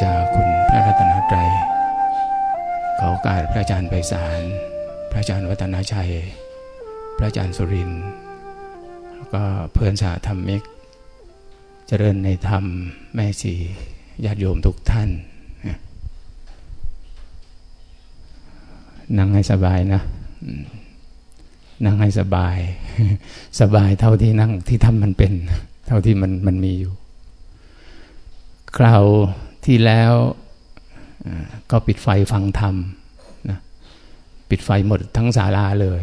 ชาคุณพระรัตนตรัยขอโอกาสพระอาจารย์ไพศาล พระอาจารย์วัฒนาชัย พระอาจารย์สุรินแล้วก็เพื่อนสาธรรมิก เจริญในธรรมแม่สีญาติโยมทุกท่าน นั่งให้สบายนะ นั่งให้สบาย สบายเท่าที่นั่งที่ทำมันเป็น เท่าที่มันมันมีอยู่คราว ที่แล้วก็ปิดไฟฟังธรรมนะปิดไฟหมดทั้งศาลาเลย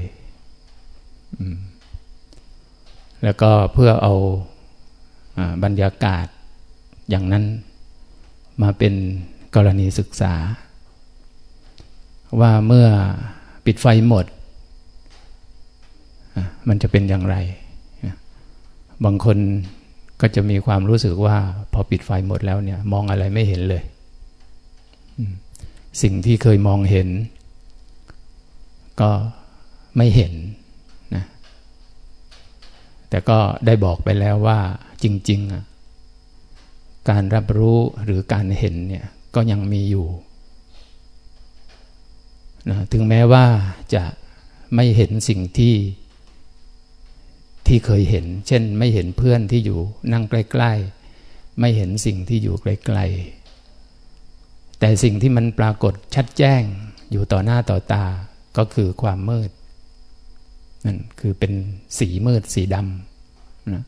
แล้วก็เพื่อเอาบรรยากาศอย่างนั้นมาเป็นกรณีศึกษา ว่าเมื่อปิดไฟหมด มันจะเป็นอย่างไร บางคน ก็จะมีความรู้สึกว่า พอปิดไฟหมดแล้วเนี่ย มองอะไรไม่เห็นเลย สิ่งที่เคยมองเห็น ก็ไม่เห็นนะแต่ก็ได้บอกไปแล้วว่าจริงๆ การรับรู้หรือการเห็นเนี่ยก็ยังมีอยู่นะถึงแม้ว่าจะไม่เห็นสิ่งที่ ที่เคยเห็น เช่น ไม่เห็นเพื่อนที่อยู่นั่งใกล้ ๆ ไม่เห็นสิ่งที่อยู่ไกลๆ แต่สิ่งที่มันปรากฏชัดแจ้งอยู่ต่อหน้าต่อตาก็คือความมืดนั่นคือเป็นสีมืดสีดำนะ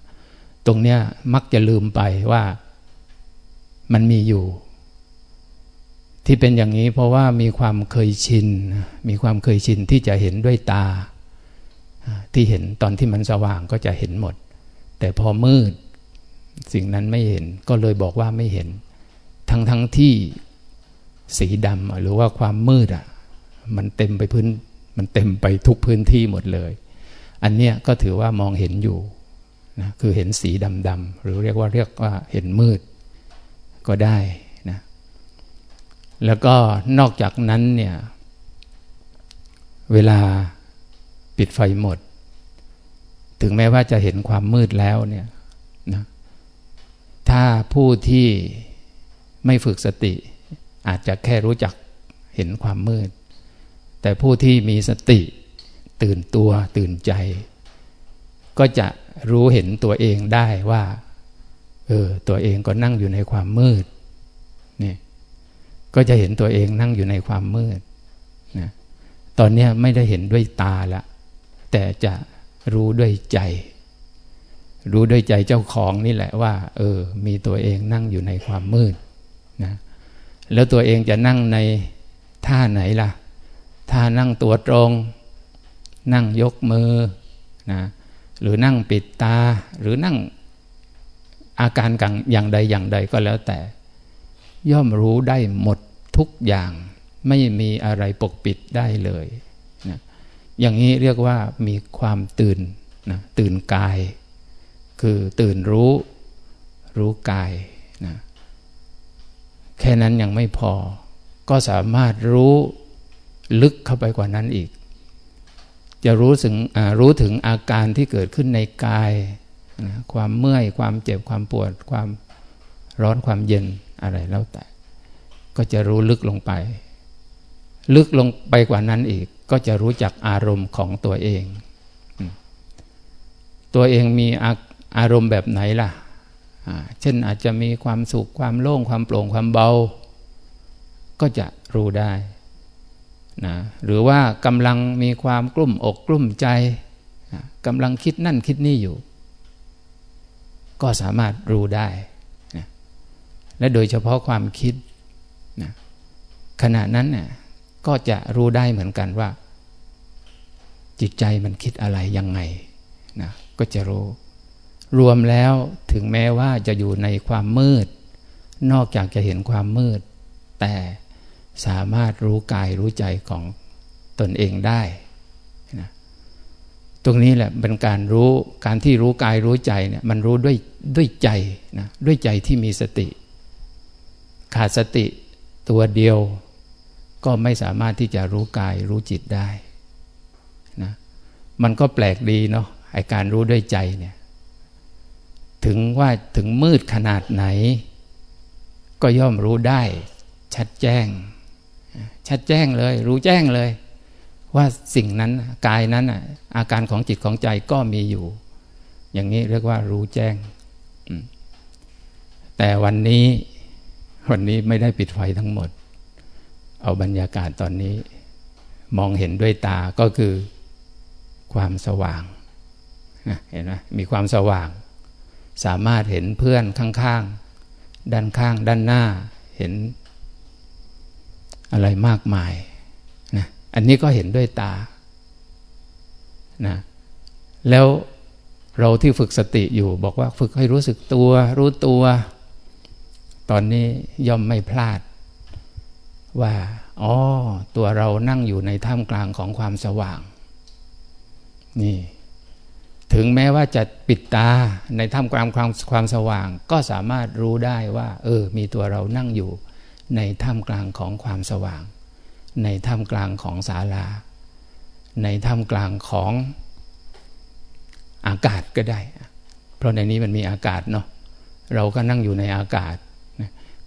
ตรงเนี้ยมักจะลืมไปว่ามันมีอยู่ ที่เป็นอย่างนี้เพราะว่ามีความเคยชิน มีความเคยชินที่จะเห็นด้วยตา ที่เห็นตอนที่มันสว่างก็จะเห็นหมด แต่พอมืด สิ่งนั้นไม่เห็นก็เลยบอกว่าไม่เห็น ทั้งทั้งที่สีดำหรือว่าความมืดอะมันเต็มไปพื้นมันเต็มไปทุกพื้นที่หมดเลย อันเนี้ยก็ถือว่ามองเห็นอยู่นะคือเห็นสีดำๆหรือเรียกว่าเรียกว่าเห็นมืดก็ได้นะแล้วก็นอกจากนั้นเนี่ยเวลา ปิดไฟหมด ถึงแม้ว่าจะเห็นความมืดแล้วเนี่ยนะถ้าผู้ที่ไม่ฝึกสติ อาจจะแค่รู้จักเห็นความมืด แต่ผู้ที่มีสติตื่นตัวตื่นใจ ก็จะรู้เห็นตัวเองได้ว่าเออตัวเองก็นั่งอยู่ในความมืดนี่ก็จะเห็นตัวเองนั่งอยู่ในความมืดนะตอนนี้ไม่ได้เห็นด้วยตาละ แต่จะรู้ด้วยใจ รู้ด้วยใจเจ้าของนี่แหละว่า เออ มีตัวเองนั่งอยู่ในความมืดนะแล้วตัวเองจะนั่งในท่าไหนล่ะ ท่านั่งตัวตรง นั่งยกมือนะหรือนั่งปิดตา หรือนั่งอาการกังอย่างใดอย่างใดก็แล้วแต่ ย่อมรู้ได้หมดทุกอย่าง ไม่มีอะไรปกปิดได้เลย อย่างนี้เรียกว่ามีความตื่นนะตื่นกาย คือตื่นรู้ รู้กายนะแค่นั้นยังไม่พอ ก็สามารถรู้ลึกเข้าไปกว่านั้นอีก จะรู้ถึงรู้ถึงอาการที่เกิดขึ้นในกายนะความเมื่อย ความเจ็บความปวด ความร้อนความเย็นอะไรแล้วแต่ ก็จะรู้ลึกลงไป ลึกลงไปกว่านั้นอีก ก็จะรู้จักอารมณ์ของตัวเอง ตัวเองมีอารมณ์แบบไหนล่ะ เช่นอาจจะมีความสุขความโล่งความโปร่งความเบา ก็จะรู้ได้นะหรือว่ากำลังมีความกลุ่มอกกลุ่มใจกำลังคิดนั่นคิดนี่อยู่ ก็สามารถรู้ได้นะและโดยเฉพาะความคิดนะขณะนั้นเนี่ยก็จะรู้ได้เหมือนกันว่า จิตใจมันคิดอะไรยังไงนะก็จะรู้ รวมแล้วถึงแม้ว่าจะอยู่ในความมืด นอกจากจะเห็นความมืด แต่สามารถรู้กายรู้ใจของตนเองได้นะตรงนี้แหละเป็นการรู้การที่รู้กายรู้ใจเนี่ยมันรู้ด้วยด้วยใจนะด้วยใจที่มีสติ ขาดสติตัวเดียวก็ไม่สามารถที่จะรู้กายรู้จิตได้ มันก็แปลกดีเนาะไอการรู้ด้วยใจเนี่ย ถึงว่าถึงมืดขนาดไหน ก็ย่อมรู้ได้ ชัดแจ้ง ชัดแจ้งเลย รู้แจ้งเลย ว่าสิ่งนั้นกายนั้นอาการของจิตของใจก็มีอยู่ อย่างนี้เรียกว่ารู้แจ้ง แต่วันนี้วันนี้ไม่ได้ปิดไฟทั้งหมด เอาบรรยากาศตอนนี้ มองเห็นด้วยตาก็คือ ความสว่างเห็นไหมมีความสว่าง สามารถเห็นเพื่อนข้างๆ ด้านข้างด้านหน้าเห็นอะไรมากมายนะอันนี้ก็เห็นด้วยตานะแล้วเราที่ฝึกสติอยู่บอกว่าฝึกให้รู้สึกตัว รู้ตัว ตอนนี้ย่อมไม่พลาด ว่าอ๋อตัวเรานั่งอยู่ในท่ามกลางของความสว่าง นี่ ถึงแม้ว่าจะปิดตาในท่ามกลางความความสว่าง ก็สามารถรู้ได้ว่า เออ มีตัวเรานั่งอยู่ ในท่ามกลางของความสว่าง ในท่ามกลางของศาลา ในท่ามกลางของอากาศก็ได้ เพราะในนี้มันมีอากาศเนาะเราก็นั่งอยู่ในอากาศ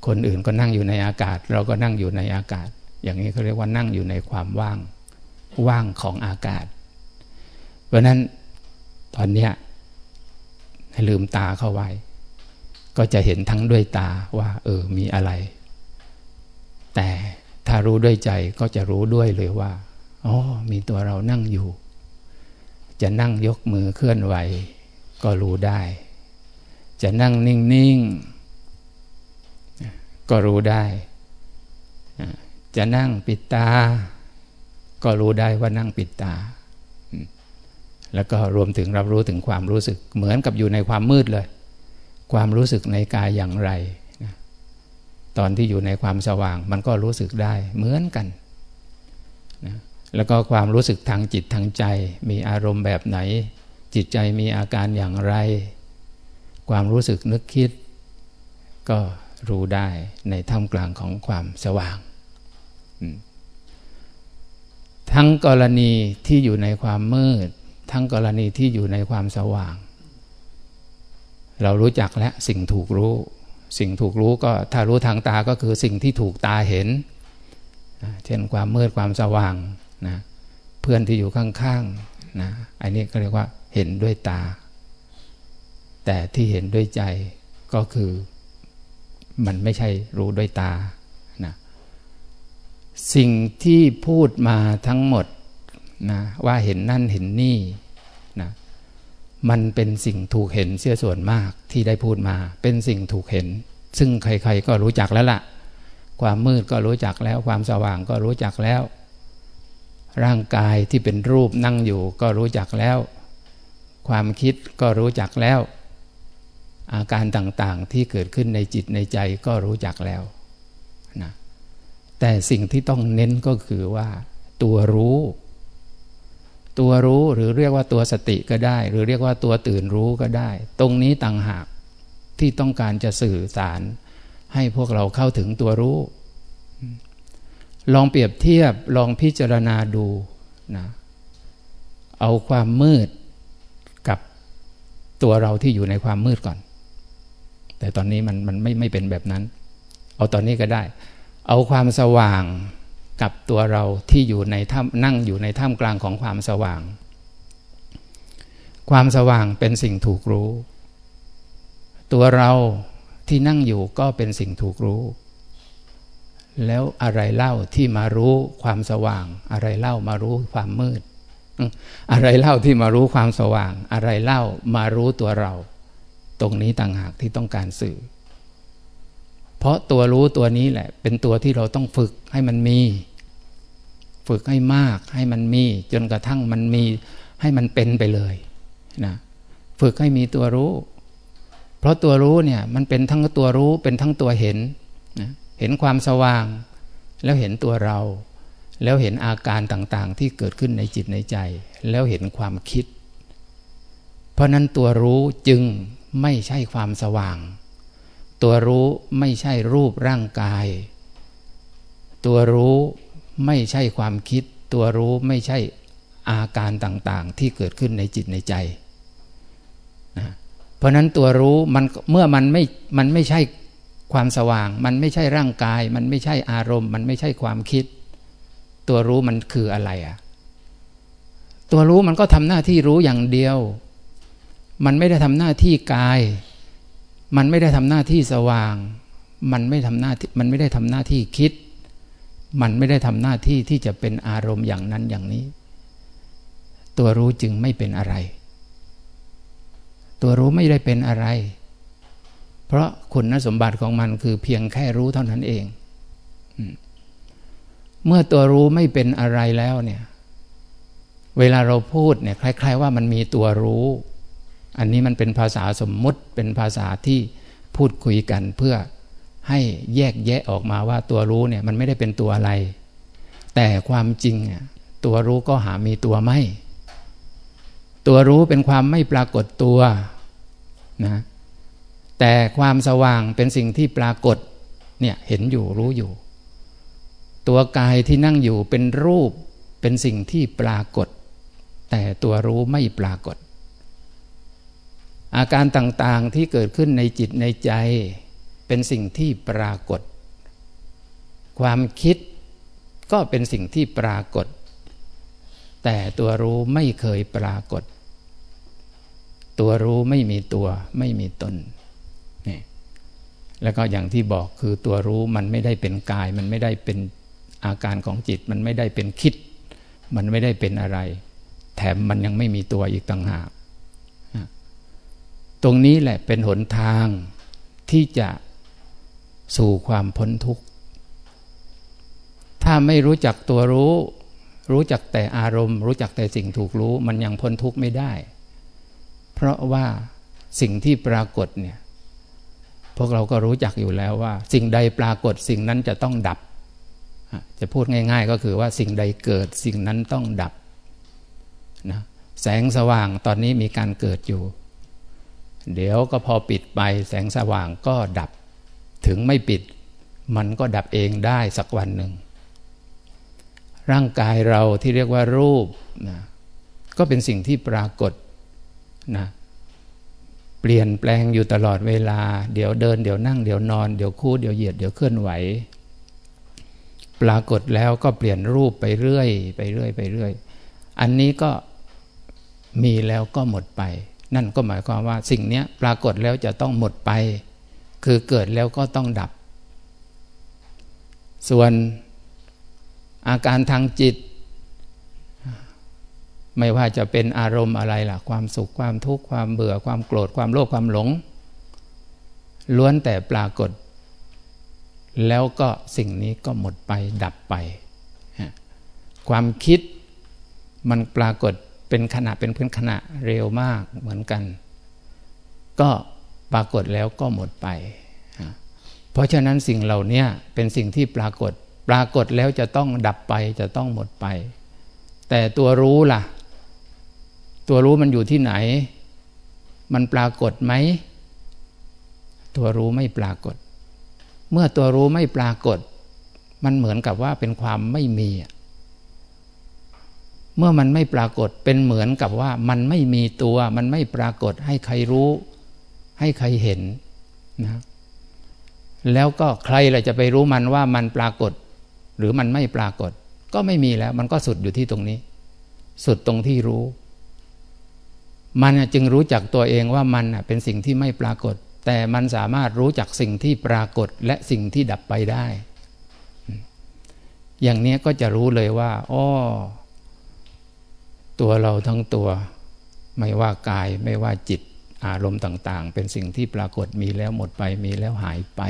คนอื่นก็นั่งอยู่ในอากาศ เราก็นั่งอยู่ในอากาศ อย่างนี้เขาเรียกว่านั่งอยู่ในความว่าง ว่างของอากาศ เพราะนั้นตอนเนี้ยให้ลืมตาเข้าไว้ ก็จะเห็นทั้งด้วยตาว่า เออมีอะไร แต่ถ้ารู้ด้วยใจก็จะรู้ด้วยเลยว่าอ๋อมีตัวเรานั่งอยู่ จะนั่งยกมือเคลื่อนไหว ก็รู้ได้ จะนั่งนิ่งๆก็รู้ได้ จะนั่งปิดตา ก็รู้ได้ว่านั่งปิดตา แล้วก็รวมถึงรับรู้ถึงความรู้สึกเหมือนกับอยู่ในความมืดเลย ความรู้สึกในกายอย่างไรนะตอนที่อยู่ในความสว่างมันก็รู้สึกได้เหมือนกันนะแล้วก็ความรู้สึกทางจิตทางใจ มีอารมณ์แบบไหน จิตใจมีอาการอย่างไร ความรู้สึกนึกคิด ก็รู้ได้ในท่ามกลางของความสว่างทั้งกรณีที่อยู่ในความมืด ทั้งกรณีที่อยู่ในความสว่าง เรารู้จักแล้วสิ่งถูกรู้ สิ่งถูกรู้ก็ถ้ารู้ทางตาก็คือสิ่งที่ถูกตาเห็น เช่นความมืดความสว่างนะเพื่อนที่อยู่ข้างๆนะอันนี้ก็เรียกว่าเห็นด้วยตา แต่ที่เห็นด้วยใจก็คือมันไม่ใช่รู้ด้วยตานะสิ่งที่พูดมาทั้งหมด นะว่าเห็นนั่นเห็นนี่นะมันเป็นสิ่งถูกเห็นเสียส่วนมากที่ได้พูดมา เป็นสิ่งถูกเห็น ซึ่งใคร ๆ ก็รู้จักแล้วละ่ะ ความมืดก็รู้จักแล้ว ความสว่างก็รู้จักแล้ว ร่างกายที่เป็นรูปนั่งอยู่ก็รู้จักแล้ว ความคิดก็รู้จักแล้ว อาการต่างๆที่เกิดขึ้นในจิตในใจก็รู้จักแล้วนะแต่สิ่งที่ต้องเน้นก็คือว่า ตัวรู้ ตัวรู้หรือเรียกว่าตัวสติก็ได้ หรือเรียกว่าตัวตื่นรู้ก็ได้ ตรงนี้ต่างหากที่ต้องการจะสื่อสาร ให้พวกเราเข้าถึงตัวรู้ ลองเปรียบเทียบลองพิจารณาดูนะเอาความมืดกับตัวเราที่อยู่ในความมืดก่อน แต่ตอนนี้มันมันไม่ไม่เป็นแบบนั้น เอาตอนนี้ก็ได้ เอาความสว่าง กับตัวเราที่อยู่ในถ้ำนั่งอยู่ในถ้ำกลางของความสว่าง ความสว่างเป็นสิ่งถูกรู้ ตัวเราที่นั่งอยู่ก็เป็นสิ่งถูกรู้ แล้วอะไรเล่าที่มารู้ความสว่าง อะไรเล่ามารู้ความมืด อะไรเล่าที่มารู้ความสว่าง อะไรเล่ามารู้ตัวเรา ตรงนี้ต่างหากที่ต้องการสื่อ เพราะตัวรู้ตัวนี้แหละ เป็นตัวที่เราต้องฝึกให้มันมี ฝึกให้มาก ให้มันมี จนกระทั่งมันมีให้มันเป็นไปเลยนะฝึกให้มีตัวรู้ เพราะตัวรู้เนี่ยมันเป็นทั้งตัวรู้เป็นทั้งตัวเห็นนะเห็นความสว่าง แล้วเห็นตัวเรา แล้วเห็นอาการต่างๆ ที่เกิดขึ้นในจิตในใจ แล้วเห็นความคิด เพราะนั้นตัวรู้จึงไม่ใช่ความสว่าง ตัวรู้ไม่ใช่รูปร่างกาย ตัวรู้ ไม่ใช่ความคิดตัวรู้ไม่ใช่อาการต่างๆ ที่เกิดขึ้นในจิตในใจนะเพราะนั้นตัวรู้มันเมื่อมันไม่มันไม่ใช่ความสว่าง มันไม่ใช่ร่างกาย มันไม่ใช่อารมณ์ มันไม่ใช่ความคิด ตัวรู้มันคืออะไรอะตัวรู้มันก็ทำหน้าที่รู้อย่างเดียว มันไม่ได้ทำหน้าที่กาย มันไม่ได้ทำหน้าที่สว่าง มันไม่ทำหน้าที่มันไม่ได้ทำหน้าที่คิด มันไม่ได้ทำหน้าที่ที่จะเป็นอารมณ์อย่างนั้นอย่างนี้ ตัวรู้จึงไม่เป็นอะไร ตัวรู้ไม่ได้เป็นอะไร เพราะคุณสมบัติของมันคือเพียงแค่รู้เท่านั้นเอง เมื่อตัวรู้ไม่เป็นอะไรแล้วเนี่ย เวลาเราพูดเนี่ยคล้าย ๆ ว่ามันมีตัวรู้ อันนี้มันเป็นภาษาสมมุติเป็นภาษาที่พูดคุยกันเพื่อ ให้แยกแยะออกมาว่าตัวรู้เนี่ยมันไม่ได้เป็นตัวอะไร แต่ความจริงตัวรู้ก็หามีตัวไม่ ตัวรู้เป็นความไม่ปรากฏตัวนะแต่ความสว่างเป็นสิ่งที่ปรากฏเนี่ยเห็นอยู่รู้อยู่ ตัวกายที่นั่งอยู่เป็นรูปเป็นสิ่งที่ปรากฏ แต่ตัวรู้ไม่ปรากฏ อาการต่างๆที่เกิดขึ้นในจิตในใจ เป็นสิ่งที่ปรากฏ ความคิดก็เป็นสิ่งที่ปรากฏ แต่ตัวรู้ไม่เคยปรากฏ ตัวรู้ไม่มีตัวไม่มีตนนี่แล้วก็อย่างที่บอกคือตัวรู้มันไม่ได้เป็นกาย มันไม่ได้เป็นอาการของจิต มันไม่ได้เป็นคิด มันไม่ได้เป็นอะไร แถมมันยังไม่มีตัวอีกต่างหากตรงนี้แหละเป็นหนทางที่จะ สู่ความพ้นทุกข์ ถ้าไม่รู้จักตัวรู้ รู้จักแต่อารมณ์ รู้จักแต่สิ่งถูกรู้ มันยังพ้นทุกข์ไม่ได้ เพราะว่าสิ่งที่ปรากฏเนี่ย พวกเราก็รู้จักอยู่แล้วว่า สิ่งใดปรากฏสิ่งนั้นจะต้องดับ จะพูดง่าย ๆ ก็คือว่าสิ่งใดเกิดสิ่งนั้นต้องดับนะแสงสว่างตอนนี้มีการเกิดอยู่ เดี๋ยวก็พอปิดไปแสงสว่างก็ดับ ถึงไม่ปิด มันก็ดับเองได้สักวันหนึ่ง ร่างกายเราที่เรียกว่ารูปนะก็เป็นสิ่งที่ปรากฏนะเปลี่ยนแปลงอยู่ตลอดเวลา เดี๋ยวเดิน เดี๋ยวนั่ง เดี๋ยวนอน เดี๋ยวคู่เดี๋ยวเหยียด เดี๋ยวเคลื่อนไหว ปรากฏแล้วก็เปลี่ยนรูปไปเรื่อย ไปเรื่อย ไปเรื่อย อันนี้ก็มีแล้วก็หมดไป นั่นก็หมายความว่าสิ่งนี้ปรากฏแล้วจะต้องหมดไป คือเกิดแล้วก็ต้องดับ ส่วนอาการทางจิต ไม่ว่าจะเป็นอารมณ์อะไรล่ะ ความสุขความทุกข์ความเบื่อความโกรธความโลภความหลง ล้วนแต่ปรากฏ แล้วก็สิ่งนี้ก็หมดไปดับไป ความคิดมันปรากฏเป็นขณะเป็นพื้นขณะเร็วมากเหมือนกัน ก็ ปรากฏแล้วก็หมดไป เพราะฉะนั้นสิ่งเหล่านี้เป็นสิ่งที่ปรากฏ ปรากฏแล้วจะต้องดับไปจะต้องหมดไป แต่ตัวรู้ล่ะ ตัวรู้มันอยู่ที่ไหน มันปรากฏไหม ตัวรู้ไม่ปรากฏ เมื่อตัวรู้ไม่ปรากฏ มันเหมือนกับว่าเป็นความไม่มีเมื่อมันไม่ปรากฏเป็นเหมือนกับว่ามันไม่มีตัว มันไม่ปรากฏให้ใครรู้ ให้ใครเห็นนะแล้วก็ใครล่ะจะไปรู้มันว่ามันปรากฏ หรือมันไม่ปรากฏ ก็ไม่มีแล้ว มันก็สุดอยู่ที่ตรงนี้ สุดตรงที่รู้ มันจึงรู้จักตัวเองว่ามันเป็นสิ่งที่ไม่ปรากฏ แต่มันสามารถรู้จักสิ่งที่ปรากฏและสิ่งที่ดับไปได้ อย่างนี้ก็จะรู้เลยว่าอ้อตัวเราทั้งตัว ไม่ว่ากายไม่ว่าจิต อารมณ์ต่าง ๆ เป็นสิ่งที่ปรากฏมีแล้วหมดไป มีแล้วหายไป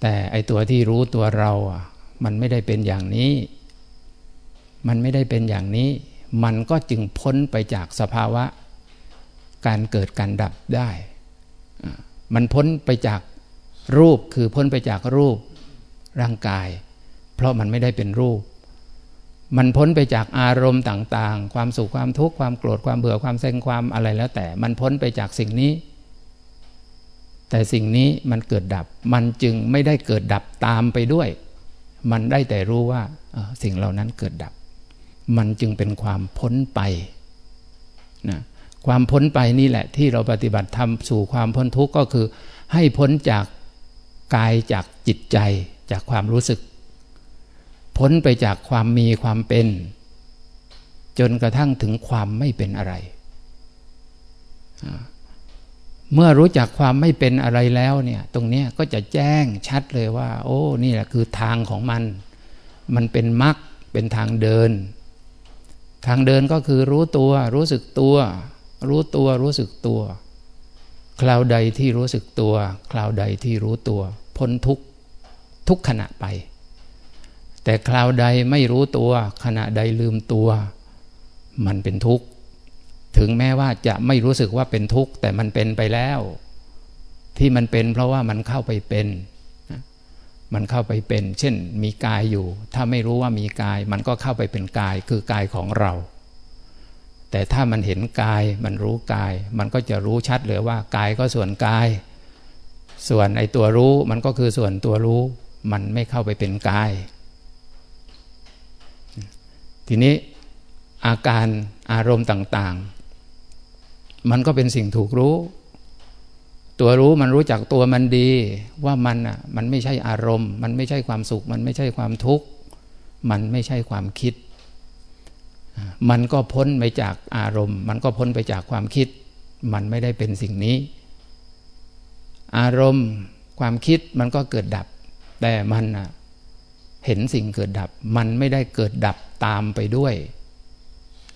แต่ไอตัวที่รู้ตัวเราอะมันไม่ได้เป็นอย่างนี้ มันไม่ได้เป็นอย่างนี้ มันก็จึงพ้นไปจากสภาวะ การเกิดการดับได้ มันพ้นไปจากรูปคือพ้นไปจากรูปร่างกาย เพราะมันไม่ได้เป็นรูป มันพ้นไปจากอารมณ์ต่างๆ ความสุขความทุกข์ความโกรธความเบื่อความเซ็งความอะไรแล้วแต่ มันพ้นไปจากสิ่งนี้ แต่สิ่งนี้มันเกิดดับ มันจึงไม่ได้เกิดดับตามไปด้วย มันได้แต่รู้ว่าสิ่งเหล่านั้นเกิดดับ มันจึงเป็นความพ้นไปนะความพ้นไปนี่แหละ ที่เราปฏิบัติทำสู่ความพ้นทุกข์ก็คือ ให้พ้นจากกายจากจิตใจจากความรู้สึก พ้นไปจากความมีความเป็น จนกระทั่งถึงความไม่เป็นอะไร เมื่อรู้จักความไม่เป็นอะไรแล้วเนี่ยตรงนี้ก็จะแจ้งชัดเลยว่า โอ้ นี่แหละคือทางของมัน มันเป็นมรรคเป็นทางเดิน ทางเดินก็คือรู้ตัว รู้สึกตัว รู้ตัวรู้สึกตัวคราวใดที่รู้สึกตัว คราวใดที่รู้ตัว พ้นทุกทุกขณะไป แต่คราวใดไม่รู้ตัวขณะใดลืมตัว มันเป็นทุกข์ ถึงแม้ว่าจะไม่รู้สึกว่าเป็นทุกข์ แต่มันเป็นไปแล้ว ที่มันเป็นเพราะว่ามันเข้าไปเป็น มันเข้าไปเป็น เช่นมีกายอยู่ ถ้าไม่รู้ว่ามีกาย มันก็เข้าไปเป็นกายคือกายของเรา แต่ถ้ามันเห็นกายมันรู้กาย มันก็จะรู้ชัดเลยว่ากายก็ส่วนกาย ส่วนไอตัวรู้มันก็คือส่วนตัวรู้ มันไม่เข้าไปเป็นกาย ทีนี้อาการอารมณ์ต่างๆ มันก็เป็นสิ่งถูกรู้ ตัวรู้มันรู้จักตัวมันดี ว่ามันอะมันไม่ใช่อารมณ์ มันไม่ใช่ความสุข มันไม่ใช่ความทุกข์ มันไม่ใช่ความคิด มันก็พ้นไปจากอารมณ์ มันก็พ้นไปจากความคิด มันไม่ได้เป็นสิ่งนี้ อารมณ์ความคิดมันก็เกิดดับ แต่มันอะเห็นสิ่งเกิดดับ มันไม่ได้เกิดดับ ตามไปด้วย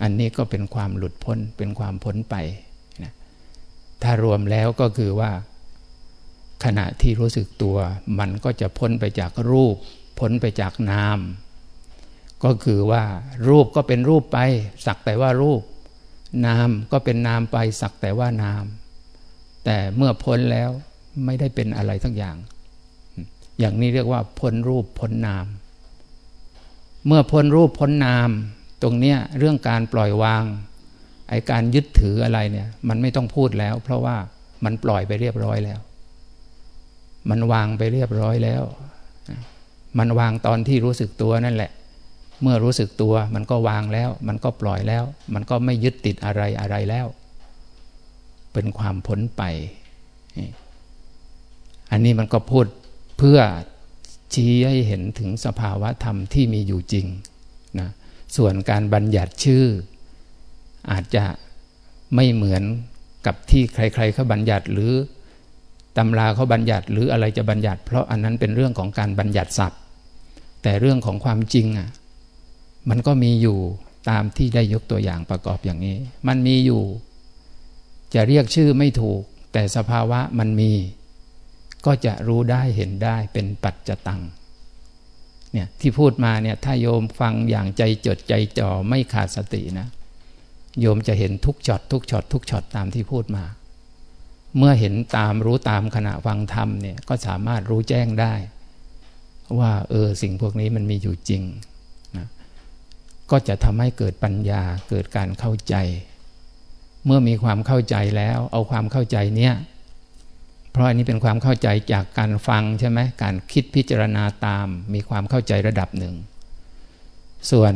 อันนี้ก็เป็นความหลุดพ้นเป็นความพ้นไปถ้ารวมแล้วก็คือว่า ขณะที่รู้สึกตัว มันก็จะพ้นไปจากรูป พ้นไปจากนาม ก็คือว่า รูปก็เป็นรูปไป สักแต่ว่ารูป นามก็เป็นนามไป สักแต่ว่านาม แต่เมื่อพ้นแล้วไม่ได้เป็นอะไรทั้งอย่าง อย่างนี้เรียกว่าพ้นรูปพ้นนาม เมื่อพ้นรูปพ้นนาม ตรงเนี้ยเรื่องการปล่อยวางไอการยึดถืออะไรเนี่ย มันไม่ต้องพูดแล้ว เพราะว่ามันปล่อยไปเรียบร้อยแล้ว มันวางไปเรียบร้อยแล้ว มันวางตอนที่รู้สึกตัวนั่นแหละ เมื่อรู้สึกตัวมันก็วางแล้ว มันก็ปล่อยแล้ว มันก็ไม่ยึดติดอะไรอะไรแล้ว เป็นความพ้นไป อันนี้มันก็พูดเพื่อ ชี้ให้เห็นถึงสภาวะธรรมที่มีอยู่จริงนะส่วนการบัญญัติชื่อ อาจจะไม่เหมือนกับที่ใครๆเขาบัญญัติหรือตำราเขาบัญญัติหรืออะไรจะบัญญัติ เพราะอันนั้นเป็นเรื่องของการบัญญัติศัพท์ แต่เรื่องของความจริงอะมันก็มีอยู่ตามที่ได้ยกตัวอย่างประกอบอย่างนี้ มันมีอยู่ จะเรียกชื่อไม่ถูก แต่สภาวะมันมี ก็จะรู้ได้เห็นได้เป็นปัจจตังเนี่ยที่พูดมาเนี่ยถ้าโยมฟังอย่างใจจดใจจ่อไม่ขาดสตินะ โยมจะเห็นทุกช็อตทุกช็อตทุกช็อตตามที่พูดมา เมื่อเห็นตามรู้ตามขณะฟังธรรมเนี่ยก็สามารถรู้แจ้งได้ ว่าเออสิ่งพวกนี้มันมีอยู่จริงนะก็จะทำให้เกิดปัญญาเกิดการเข้าใจ เมื่อมีความเข้าใจแล้ว เอาความเข้าใจเนี้ย เพราะอันนี้เป็นความเข้าใจจากการฟังใช่ไหมการคิดพิจารณาตามมีความเข้าใจระดับหนึ่ง ส่วน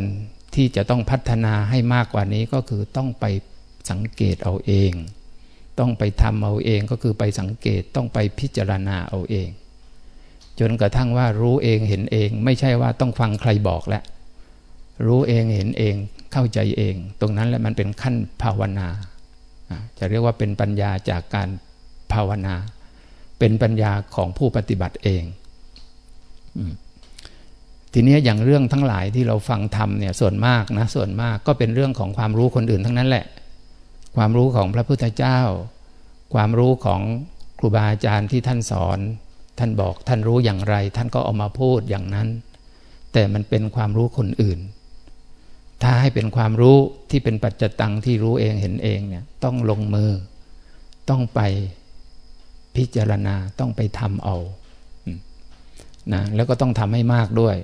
ที่จะต้องพัฒนาให้มากกว่านี้ก็คือต้องไปสังเกตเอาเอง ต้องไปทำเอาเองก็คือไปสังเกตต้องไปพิจารณาเอาเอง จนกระทั่งว่ารู้เองเห็นเอง ไม่ใช่ว่าต้องฟังใครบอกแล้วรู้เองเห็นเองเข้าใจเอง ตรงนั้นแหละมันเป็นขั้นภาวนา จะเรียกว่าเป็นปัญญาจากการภาวนา เป็นปัญญาของผู้ปฏิบัติเองทีนี้อย่างเรื่องทั้งหลายที่เราฟังธรรมเนี่ยส่วนมากนะส่วนมากก็เป็นเรื่องของความรู้คนอื่นทั้งนั้นแหละ ความรู้ของพระพุทธเจ้า ความรู้ของครูบาอาจารย์ที่ท่านสอน ท่านบอกท่านรู้อย่างไร ท่านก็เอามาพูดอย่างนั้น แต่มันเป็นความรู้คนอื่น ถ้าให้เป็นความรู้ที่เป็นปัจจตังที่รู้เองเห็นเองเนี่ยต้องลงมือ ต้องไป พิจารณาต้องไปทำเอานะแล้วก็ต้องทำให้มากด้วย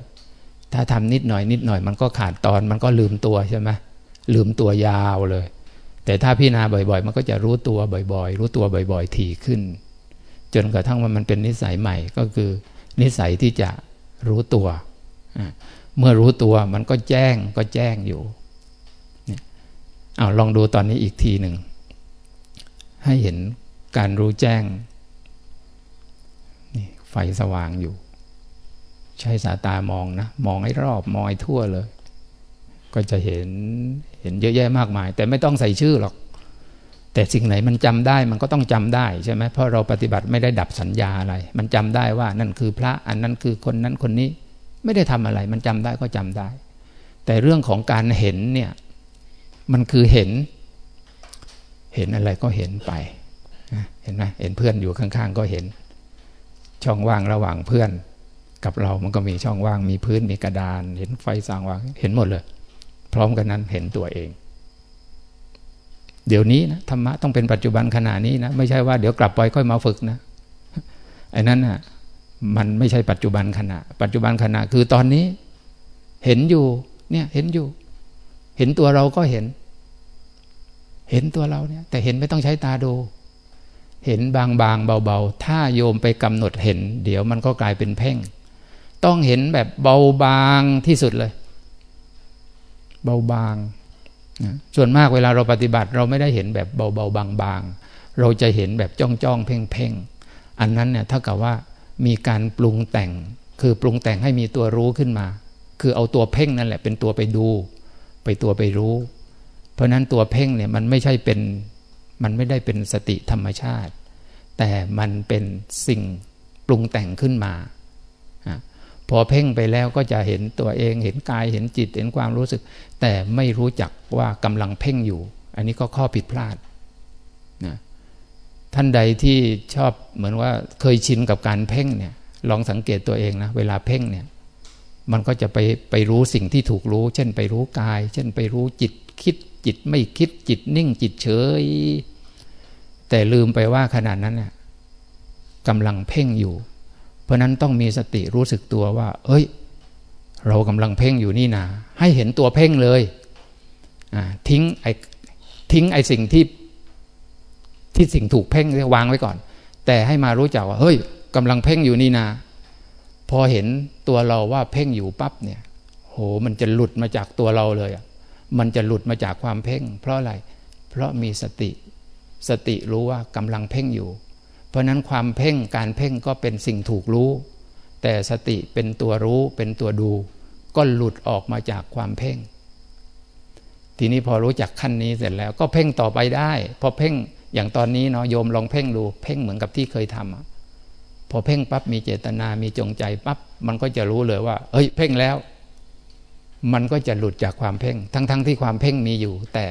ถ้าทำนิดหน่อยนิดหน่อย มันก็ขาดตอนมันก็ลืมตัวใช่ไหมลืมตัวยาวเลย แต่ถ้าพิจารณาบ่อย ๆ มันก็จะรู้ตัวบ่อย ๆ รู้ตัวบ่อย ๆ ถี่ขึ้น จนกระทั่งว่ามันเป็นนิสัยใหม่ก็คือ นิสัยที่จะรู้ตัว เมื่อรู้ตัวมันก็แจ้งก็แจ้งอยู่เอาลองดูตอนนี้อีกทีหนึ่ง ให้เห็นการรู้แจ้ง ไฟสว่างอยู่ ใช้สายตามองนะ มองให้รอบมองให้ทั่วเลย ก็จะเห็นเห็นเยอะแยะมากมาย แต่ไม่ต้องใส่ชื่อหรอก แต่สิ่งไหนมันจำได้มันก็ต้องจำได้ใช่ไหมเพราะเราปฏิบัติไม่ได้ดับสัญญาอะไร มันจำได้ว่านั่นคือพระอันนั้นคือคนนั้นคนนี้ ไม่ได้ทำอะไร มันจำได้ก็จำได้ แต่เรื่องของการเห็นเนี่ยมันคือเห็น เห็นอะไรก็เห็นไป เห็นไหมเห็นเพื่อนอยู่ข้าง ๆ ก็เห็น ช่องว่างระหว่างเพื่อน กับเรามันก็มีช่องว่างมีพื้นมีกระดาน เห็นไฟสางว่างเห็นหมดเลย พร้อมกันนั้นเห็นตัวเอง เดี๋ยวนี้นะธรรมะต้องเป็นปัจจุบันขณะนี้นะไม่ใช่ว่าเดี๋ยวกลับไปค่อยมาฝึกนะไอ้นั้นน่ะมันไม่ใช่ปัจจุบันขณะ ปัจจุบันขณะคือตอนนี้ เห็นอยู่ เนี่ยเห็นอยู่ เห็นตัวเราก็เห็น เห็นตัวเราเนี่ย แต่เห็นไม่ต้องใช้ตาดู เห็นบางบางเบาๆ ถ้าโยมไปกำหนดเห็น เดี๋ยวมันก็กลายเป็นเพ่ง ต้องเห็นแบบเบาบางที่สุดเลย เบาบางนะส่วนมากเวลาเราปฏิบัติเราไม่ได้เห็นแบบเบาๆบางๆ เราจะเห็นแบบจ้องจ้องเพ่งเพ่งอันนั้นเนี่ยถ้ากับว่ามีการปรุงแต่ง คือปรุงแต่งให้มีตัวรู้ขึ้นมา คือเอาตัวเพ่งนั่นแหละเป็นตัวไปดู ไปตัวไปรู้ เพราะนั้นตัวเพ่งเนี่ยมันไม่ใช่เป็น มันไม่ได้เป็นสติธรรมชาติ แต่มันเป็นสิ่งปรุงแต่งขึ้นมาพอเพ่งไปแล้วก็จะเห็นตัวเองเห็นกายเห็นจิตเห็นความรู้สึก แต่ไม่รู้จักว่ากำลังเพ่งอยู่ อันนี้ก็ข้อผิดพลาดนะท่านใดที่ชอบเหมือนว่าเคยชินกับการเพ่งเนี่ยลองสังเกตตัวเองนะเวลาเพ่งเนี่ยมันก็จะไปไปรู้สิ่งที่ถูกรู้ เช่นไปรู้กาย เช่นไปรู้จิตคิด จิตไม่คิดจิตนิ่งจิตเฉย แต่ลืมไปว่าขนาดนั้นเนี่ยกำลังเพ่งอยู่ เพราะนั้นต้องมีสติรู้สึกตัวว่า เอ้ย เรากำลังเพ่งอยู่นี่นาให้เห็นตัวเพ่งเลยทิ้งไอ้ทิ้งไอ้สิ่งที่ที่สิ่งถูกเพ่งวางไว้ก่อน แต่ให้มารู้จักว่า เฮ้ยกำลังเพ่งอยู่นี่นาพอเห็นตัวเราว่าเพ่งอยู่ปั๊บเนี่ย โหมันจะหลุดมาจากตัวเราเลยอะ มันจะหลุดมาจากความเพ่ง เพราะอะไร เพราะมีสติ สติรู้ว่ากำลังเพ่งอยู่ เพราะนั้นความเพ่งการเพ่งก็เป็นสิ่งถูกรู้ แต่สติเป็นตัวรู้เป็นตัวดู ก็หลุดออกมาจากความเพ่ง ทีนี้พอรู้จักขั้นนี้เสร็จแล้ว ก็เพ่งต่อไปได้ พอเพ่งอย่างตอนนี้เนาะโยมลองเพ่งดู เพ่งเหมือนกับที่เคยทำพอเพ่งปั๊บมีเจตนามีจงใจปั๊บมันก็จะรู้เลยว่าเฮ้ย เพ่งแล้ว มันก็จะหลุดจากความเพ่ง ทั้งๆทที่ความเพ่งมีอยู่ แต่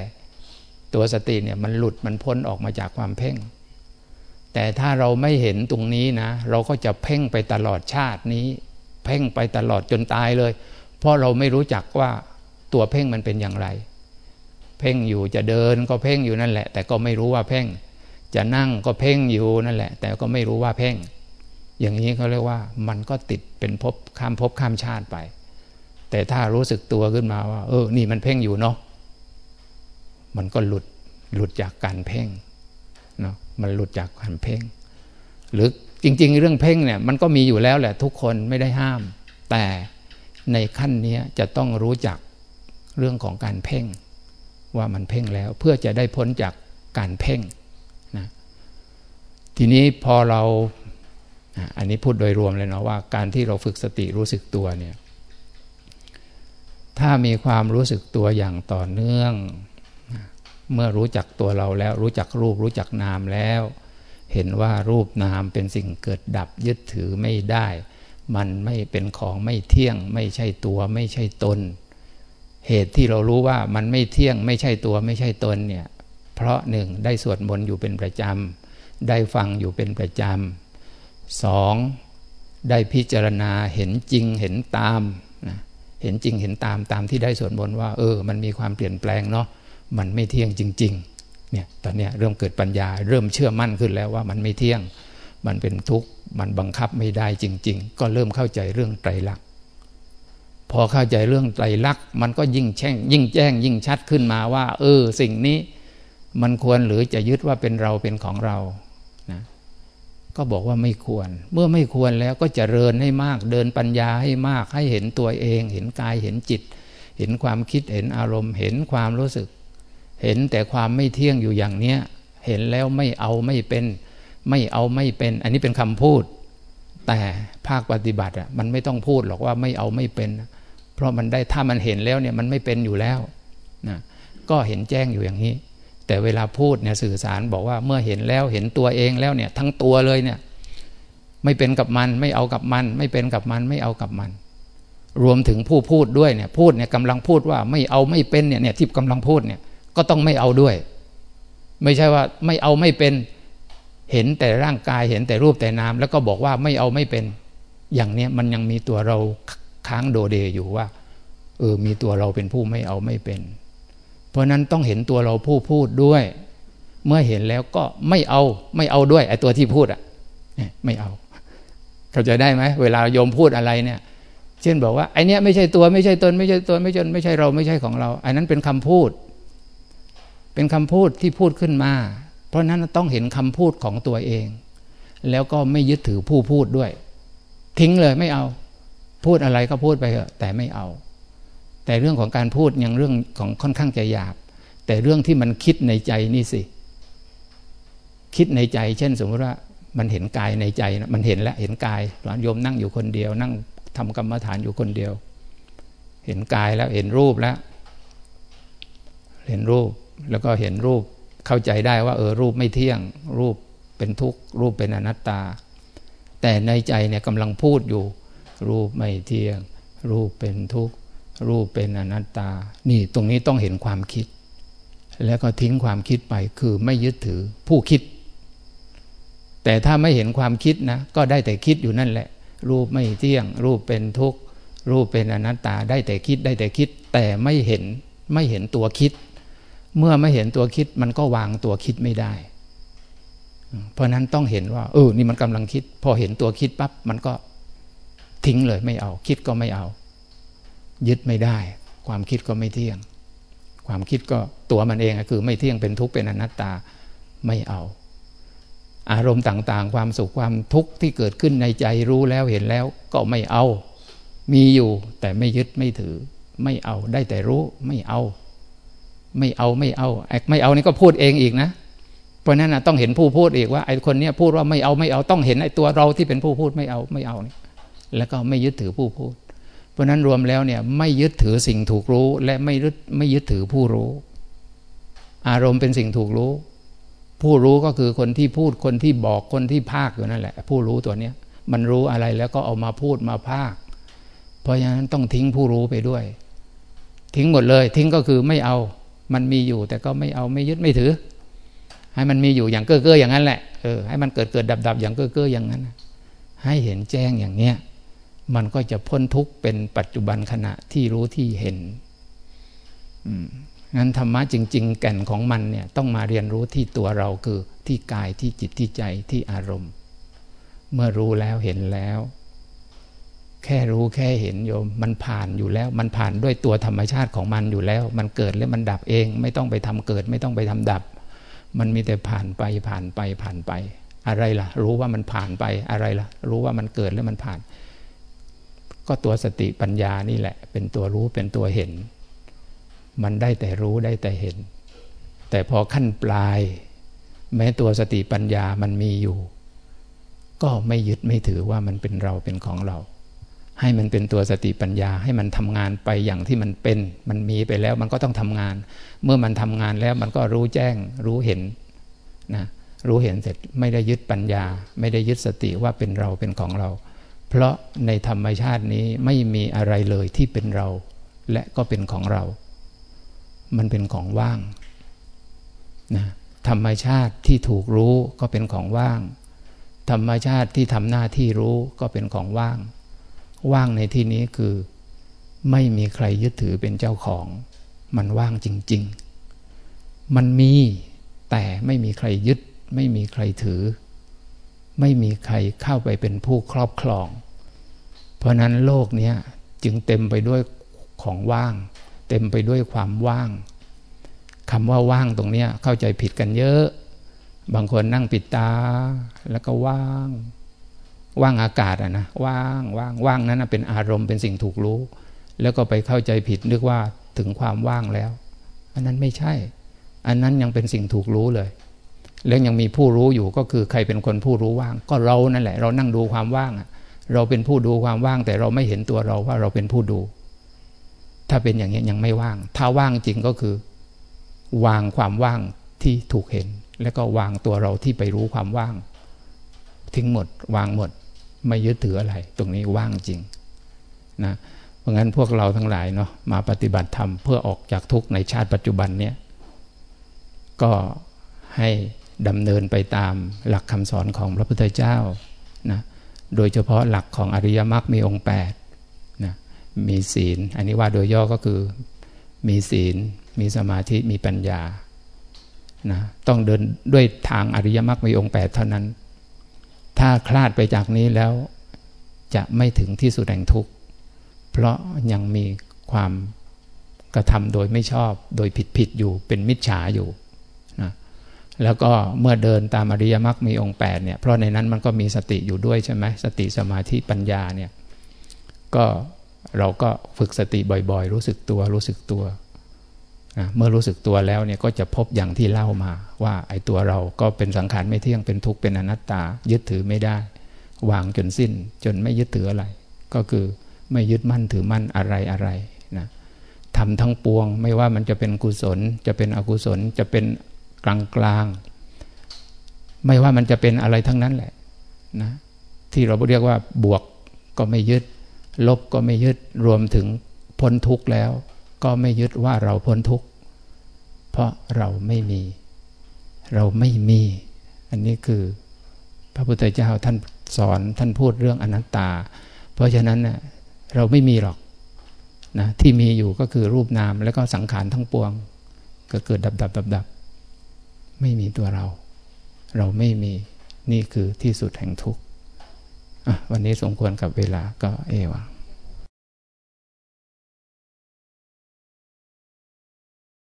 ตัวสติเนี่ยมันหลุดมันพ้นออกมาจากความเพ่ง แต่ถ้าเราไม่เห็นตรงนี้นะ เราก็จะเพ่งไปตลอดชาตินี้ เพ่งไปตลอดจนตายเลย เพราะเราไม่รู้จักว่าตัวเพ่งมันเป็นอย่างไร เพ่งอยู่จะเดินก็เพ่งอยู่นั่นแหละ แต่ก็ไม่รู้ว่าเพ่ง จะนั่งก็เพ่งอยู่นั่นแหละ แต่ก็ไม่รู้ว่าเพ่ง อย่างนี้เขาเรียกว่ามันก็ติดเป็นภพข้ามภพข้ามชาติไป แต่ถ้ารู้สึกตัวขึ้นมาว่า เออ นี่มันเพ่งอยู่เนาะมันก็หลุดหลุดจากการเพ่งเนาะมันหลุดจากการเพ่ง หรือจริง ๆ เรื่องเพ่งเนี่ย มันก็มีอยู่แล้วแหละทุกคนไม่ได้ห้าม แต่ในขั้นนี้จะต้องรู้จักเรื่องของการเพ่ง ว่ามันเพ่งแล้วเพื่อจะได้พ้นจากการเพ่งนะทีนี้พอเราอันนี้พูดโดยรวมเลยเนาะว่าการที่เราฝึกสติรู้สึกตัวเนี่ย ถ้ามีความรู้สึกตัวอย่างต่อเนื่อง เมื่อรู้จักตัวเราแล้ว รู้จักรูปรู้จักนามแล้ว เห็นว่ารูปนามเป็นสิ่งเกิดดับยึดถือไม่ได้ มันไม่เป็นของไม่เที่ยง ไม่ใช่ตัวไม่ใช่ตน เหตุที่เรารู้ว่ามันไม่เที่ยง ไม่ใช่ตัวไม่ใช่ตนเนี่ยเพราะหนึ่งได้สวดมนต์อยู่เป็นประจำ ได้ฟังอยู่เป็นประจำสองได้พิจารณาเห็นจริงเห็นตาม เห็นจริงเห็นตามตามที่ได้สวดมนต์ว่าเออ มันมีความเปลี่ยนแปลงเนาะมันไม่เที่ยงจริงๆเนี่ยตอนนี้เริ่มเกิดปัญญา เริ่มเชื่อมั่นขึ้นแล้วว่ามันไม่เที่ยง มันเป็นทุกข์มันบังคับไม่ได้จริง ๆ ก็เริ่มเข้าใจเรื่องไตรลักษณ์พอเข้าใจเรื่องไตรลักษณ์มันก็ยิ่งแช่งยิ่งแจ้ง ยิ่งชัดขึ้นมาว่า เออ สิ่งนี้ มันควรหรือจะยึดว่าเป็นเราเป็นของเรา ก็บอกว่าไม่ควร เมื่อไม่ควรแล้วก็จเจริญให้มาก เดินปัญญาให้มาก ให้เห็นตัวเอง เห็นกาย เห็นจิต เห็นความคิด เห็นอารมณ์ เห็นความรู้สึก เห็นแต่ความไม่เที่ยงอยู่อย่างเนี้ย เห็นแล้วไม่เอาไม่เป็น ไม่เอาไม่เป็น อันนี้เป็นคำพูด แต่ภาคปฏิบัติอะ มันไม่ต้องพูดหรอกว่าไม่เอาไม่เป็น เพราะมันได้ ถ้ามันเห็นแล้วเนี่ย มันไม่เป็นอยู่แล้วนะ ก็เห็นแจ้งอยู่อย่างนี้ แต่เวลาพูดเนี่ยสื่อสารบอกว่าเมื่อเห็นแล้วเห็นตัวเองแล้วเนี่ยทั้งตัวเลยเนี่ยไม่เป็นกับมันไม่เอากับมัน ไม่เป็นกับมันไม่เอากับมัน รวมถึงผู้พูดด้วยเนี่ยพูดเนี่ยกำลังพูดว่าไม่เอาไม่เป็นเนี่ยเนี่ยที่กำลังพูดเนี่ยก็ต้องไม่เอาด้วย ไม่ใช่ว่าไม่เอาไม่เป็นเห็นแต่ร่างกายเห็นแต่รูปแต่นาม แล้วก็บอกว่าไม่เอาไม่เป็น อย่างเนี้ยมันยังมีตัวเราค้างโดเดอยู่ว่าเออมีตัวเราเป็นผู้ไม่เอาไม่เป็น เพราะนั้นต้องเห็นตัวเราผู้พูดด้วย เมื่อเห็นแล้วก็ไม่เอาไม่เอาด้วยไอ้ตัวที่พูดอะไม่เอา เข้าใจได้ไหมเวลาโยมพูดอะไรเนี่ย เช่นบอกว่าไอเนี้ยไม่ใช่ตัวไม่ใช่ตนไม่ใช่ตนไม่ใช่ไม่ใช่เราไม่ใช่ของเราไอันนั้นเป็นคำพูด เป็นคำพูดที่พูดขึ้นมา เพราะนั้นต้องเห็นคำพูดของตัวเอง แล้วก็ไม่ยึดถือผู้พูดด้วย ทิ้งเลยไม่เอา พูดอะไรก็พูดไปเถอะแต่ไม่เอา แต่เรื่องของการพูดยังเรื่องของค่อนข้างจะหยาบ แต่เรื่องที่มันคิดในใจนี่สิ คิดในใจ เช่น สมมติว่ามันเห็นกายในใจนะมันเห็นแล้วเห็นกายหลานโยมนั่งอยู่คนเดียว นั่งทำกรรมฐานอยู่คนเดียว เห็นกายแล้วเห็นรูปแล้ว เห็นรูปแล้วก็เห็นรูปเข้าใจได้ว่า เออรูปไม่เที่ยง รูปเป็นทุกข์รูปเป็นอนัตตา แต่ในใจเนี่ยกำลังพูดอยู่ รูปไม่เที่ยง รูปเป็นทุกข์ รูปเป็นอนัตตา นี่ตรงนี้ต้องเห็นความคิด แล้วก็ทิ้งความคิดไปคือไม่ยึดถือผู้คิด แต่ถ้าไม่เห็นความคิดนะ ก็ได้แต่คิดอยู่นั่นแหละ รูปไม่เที่ยง รูปเป็นทุกข์ รูปเป็นอนัตตา ได้แต่คิดได้แต่คิด แต่ไม่เห็นไม่เห็นตัวคิด เมื่อไม่เห็นตัวคิดมันก็วางตัวคิดไม่ได้ เพราะนั้นต้องเห็นว่าเออนี่มันกำลังคิด พอเห็นตัวคิดปั๊บมันก็ทิ้งเลยไม่เอา คิดก็ไม่เอา ยึดไม่ได้ ความคิดก็ไม่เที่ยง ความคิดก็ตัวมันเองคือไม่เที่ยงเป็นทุกข์เป็นอนัตตาไม่เอา อารมณ์ต่างๆ ความสุขความทุกข์ที่เกิดขึ้นในใจรู้แล้วเห็นแล้วก็ไม่เอา มีอยู่แต่ไม่ยึดไม่ถือ ไม่เอาได้แต่รู้ไม่เอา ไม่เอาไม่เอาไม่เอานี่ก็พูดเองอีกนะเพราะนั้นนะต้องเห็นผู้พูดอีกว่าไอ้คนเนี้ยพูดว่าไม่เอาไม่เอาต้องเห็นไอ้ตัวเราที่เป็นผู้พูดไม่เอาไม่เอานี่แล้วก็ไม่ยึดถือผู้พูด เพราะนั้นรวมแล้วเนี่ยไม่ยึดถือสิ่งถูกรู้ และไม่ยึดไม่ยึดถือผู้รู้ อารมณ์เป็นสิ่งถูกรู้ ผู้รู้ก็คือคนที่พูดคนที่บอกคนที่ภาคอยู่นั่นแหละ ผู้รู้ตัวเนี้ยมันรู้อะไรแล้วก็เอามาพูดมาภาค เพราะฉะนั้นต้องทิ้งผู้รู้ไปด้วย ทิ้งหมดเลย ทิ้งก็คือไม่เอา มันมีอยู่แต่ก็ไม่เอาไม่ยึดไม่ถือ ให้มันมีอยู่อย่างเก้อเก้ออย่างนั้นแหละเออให้มันเกิดเกิดดับดับอย่างเก้อเก้ออย่างนั้น ให้เห็นแจ้งอย่างเนี้ย มันก็จะพ้นทุกข์เป็นปัจจุบันขณะที่รู้ที่เห็นงั้นธรรมะจริง ๆ แก่นของมันเนี่ยต้องมาเรียนรู้ที่ตัวเราคือที่กายที่จิตที่ใจที่อารมณ์ เมื่อรู้แล้วเห็นแล้ว แค่รู้แค่เห็นโยม มันผ่านอยู่แล้ว มันผ่านด้วยตัวธรรมชาติของมันอยู่แล้ว มันเกิดแล้วมันดับเอง ไม่ต้องไปทำเกิด ไม่ต้องไปทำดับ มันมีแต่ผ่านไปผ่านไปผ่านไป อะไรล่ะ รู้ว่ามันผ่านไปอะไรล่ะ รู้ว่ามันเกิดแล้วมันผ่าน ก็ตัวสติปัญญานี่แหละ เป็นตัวรู้เป็นตัวเห็น มันได้แต่รู้ได้แต่เห็น แต่พอขั้นปลาย แม้ตัวสติปัญญามันมีอยู่ ก็ไม่ยึดไม่ถือว่ามันเป็นเราเป็นของเรา ให้มันเป็นตัวสติปัญญาให้มันทำงานไปอย่างที่มันเป็น มันมีไปแล้วมันก็ต้องทำงาน เมื่อมันทำงานแล้วมันก็รู้แจ้ง รู้เห็นนะรู้เห็นเสร็จไม่ได้ยึดปัญญา ไม่ได้ยึดสติว่าเป็นเราเป็นของเรา เพราะในธรรมชาตินี้ไม่มีอะไรเลยที่เป็นเรา และก็เป็นของเรา มันเป็นของว่างนะธรรมชาติที่ถูกรู้ก็เป็นของว่าง ธรรมชาติที่ทำหน้าที่รู้ก็เป็นของว่าง ว่างในที่นี้คือ ไม่มีใครยึดถือเป็นเจ้าของ มันว่างจริง ๆ มันมีแต่ไม่มีใครยึด ไม่มีใครถือ ไม่มีใครเข้าไปเป็นผู้ครอบครอง เพราะนั้นโลกนี้จึงเต็มไปด้วยของว่าง เต็มไปด้วยความว่างคำว่าว่างตรงนี้เข้าใจผิดกันเยอะ บางคนนั่งปิดตา แล้วก็ว่าง ว่างอากาศอะนะว่างว่างว่างนั้นเป็นอารมณ์เป็นสิ่งถูกรู้ แล้วก็ไปเข้าใจผิดนึกว่าถึงความว่างแล้ว อันนั้นไม่ใช่ อันนั้นยังเป็นสิ่งถูกรู้เลย แล้วยังมีผู้รู้อยู่ก็คือใครเป็นคนผู้รู้ว่าง ก็เรานั่นแหละ เรานั่งดูความว่างเราเป็นผู้ดูความว่าง แต่เราไม่เห็นตัวเราว่าเราเป็นผู้ดู ถ้าเป็นอย่างนี้ยังไม่ว่าง ถ้าว่างจริงก็คือ วางความว่างที่ถูกเห็น แล้วก็วางตัวเราที่ไปรู้ความว่าง ทิ้งหมด วางหมด ไม่ยึดถืออะไร ตรงนี้ว่างจริงนะเพราะงั้นพวกเราทั้งหลายเนาะมาปฏิบัติธรรมเพื่อออกจากทุกข์ในชาติปัจจุบันเนี้ยก็ให้ ดำเนินไปตามหลักคำสอนของพระพุทธเจ้านะโดยเฉพาะหลักของอริยมรรคมีองค์8นะมีศีล อันนี้ว่าโดยย่อก็คือมีศีล มีสมาธิมีปัญญานะต้องเดินด้วยทางอริยมรรคมีองค์ 8 เท่านั้น ถ้าคลาดไปจากนี้แล้วจะไม่ถึงที่สุดแห่งทุกข์ เพราะยังมีความกระทำโดยไม่ชอบโดยผิดผิดอยู่เป็นมิจฉาอยู่ แล้วก็เมื่อเดินตามอริยมรรคมีองค์8เนี่ยเพราะในนั้นมันก็มีสติอยู่ด้วยใช่ไหมสติสมาธิปัญญาเนี่ยก็เราก็ฝึกสติบ่อยๆ รู้สึกตัวรู้สึกตัวนะเมื่อรู้สึกตัวแล้วเนี่ยก็จะพบอย่างที่เล่ามา ว่าไอ้ตัวเราก็เป็นสังขารไม่เที่ยงเป็นทุกข์เป็นอนัตตา ยึดถือไม่ได้ วางจนสิ้น จนไม่ยึดถืออะไร ก็คือไม่ยึดมั่นถือมั่นอะไรอะไรนะทำทั้งปวง ไม่ว่ามันจะเป็นกุศล จะเป็นอกุศลจะเป็น กลางกลางไม่ว่ามันจะเป็นอะไรทั้งนั้นแหละนะที่เราเรียกว่าบวกก็ไม่ยึด ลบก็ไม่ยึดรวมถึงพ้นทุกข์แล้ว ก็ไม่ยึดว่าเราพ้นทุกข์เพราะเราไม่มี เราไม่มี อันนี้คือ พระพุทธเจ้าท่านสอนท่านพูดเรื่องอนัตตา เพราะฉะนั้นเนะ่เราไม่มีหรอกนะที่มีอยู่ก็คือรูปนามแล้วก็สังขารทั้งปวง ก็เกิดดับดับดับดับ ไม่มีตัวเรา เราไม่มีนี่คือที่สุดแห่งทุกข์วันนี้สมควรกับเวลาก็เอวัง